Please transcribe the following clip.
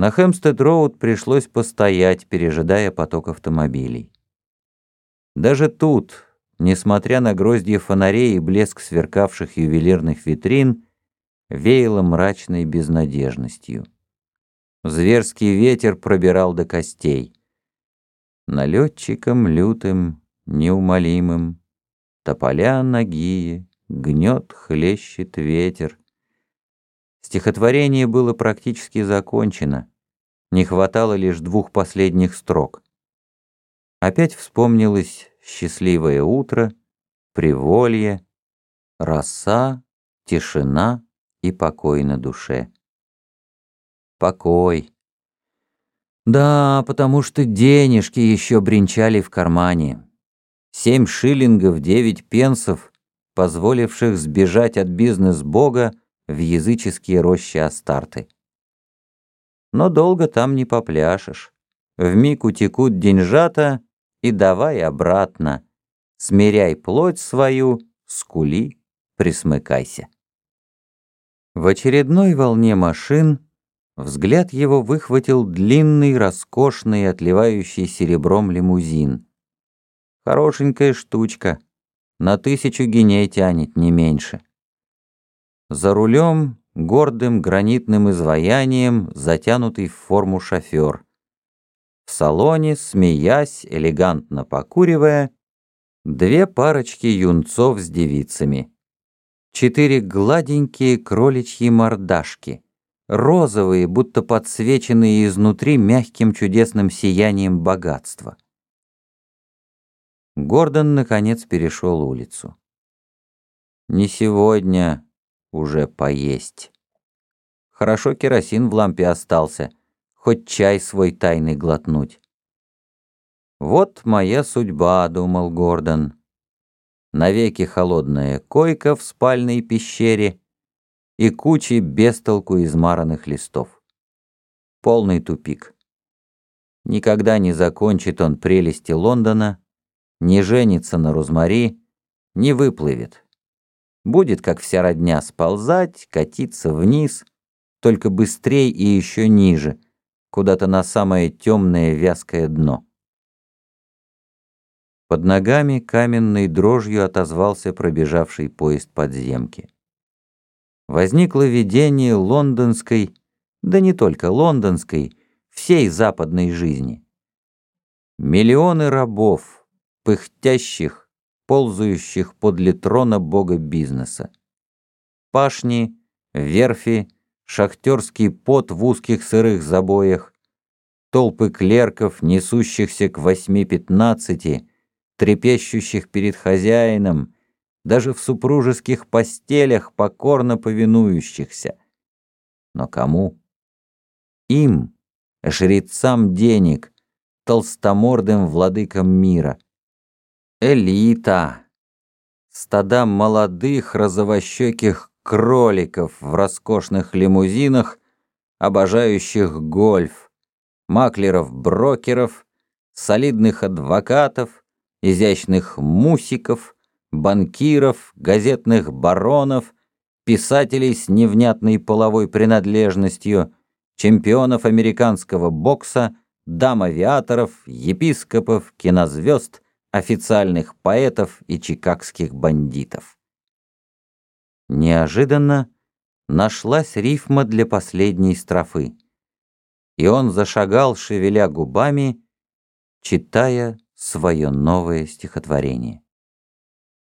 На Хэмстед-Роуд пришлось постоять, пережидая поток автомобилей. Даже тут, несмотря на гроздья фонарей и блеск сверкавших ювелирных витрин, веяло мрачной безнадежностью. Зверский ветер пробирал до костей. Налетчиком лютым, неумолимым, Тополя нагие, гнет, хлещет ветер. Стихотворение было практически закончено. Не хватало лишь двух последних строк. Опять вспомнилось счастливое утро, приволье, роса, тишина и покой на душе. Покой. Да, потому что денежки еще бренчали в кармане. Семь шиллингов девять пенсов, позволивших сбежать от бизнес-бога в языческие рощи Астарты. Но долго там не попляшешь. Вмиг утекут деньжата, и давай обратно. Смиряй плоть свою, скули, присмыкайся. В очередной волне машин взгляд его выхватил длинный, роскошный, отливающий серебром лимузин. Хорошенькая штучка, на тысячу геней тянет, не меньше. За рулем гордым гранитным изваянием, затянутый в форму шофер. В салоне, смеясь, элегантно покуривая, две парочки юнцов с девицами. Четыре гладенькие кроличьи мордашки, розовые, будто подсвеченные изнутри мягким чудесным сиянием богатства. Гордон, наконец, перешел улицу. Не сегодня, уже поесть. Хорошо керосин в лампе остался, хоть чай свой тайный глотнуть. «Вот моя судьба», — думал Гордон. Навеки холодная койка в спальной пещере и кучи бестолку измаранных листов. Полный тупик. Никогда не закончит он прелести Лондона, не женится на Розмари, не выплывет. Будет, как вся родня, сползать, катиться вниз, только быстрее и еще ниже, куда-то на самое темное вязкое дно. Под ногами каменной дрожью отозвался пробежавший поезд подземки. Возникло видение лондонской, да не только лондонской, всей западной жизни. Миллионы рабов, пыхтящих, ползающих подле трона бога бизнеса. Пашни, верфи, шахтерский пот в узких сырых забоях, толпы клерков, несущихся к восьми-пятнадцати, трепещущих перед хозяином, даже в супружеских постелях покорно повинующихся. Но кому? Им, жрецам денег, толстомордым владыкам мира — Элита. Стада молодых розовощеких кроликов в роскошных лимузинах, обожающих гольф, маклеров-брокеров, солидных адвокатов, изящных мусиков, банкиров, газетных баронов, писателей с невнятной половой принадлежностью, чемпионов американского бокса, дам-авиаторов, епископов, кинозвезд — официальных поэтов и чикагских бандитов. Неожиданно нашлась рифма для последней строфы, и он зашагал, шевеля губами, читая свое новое стихотворение.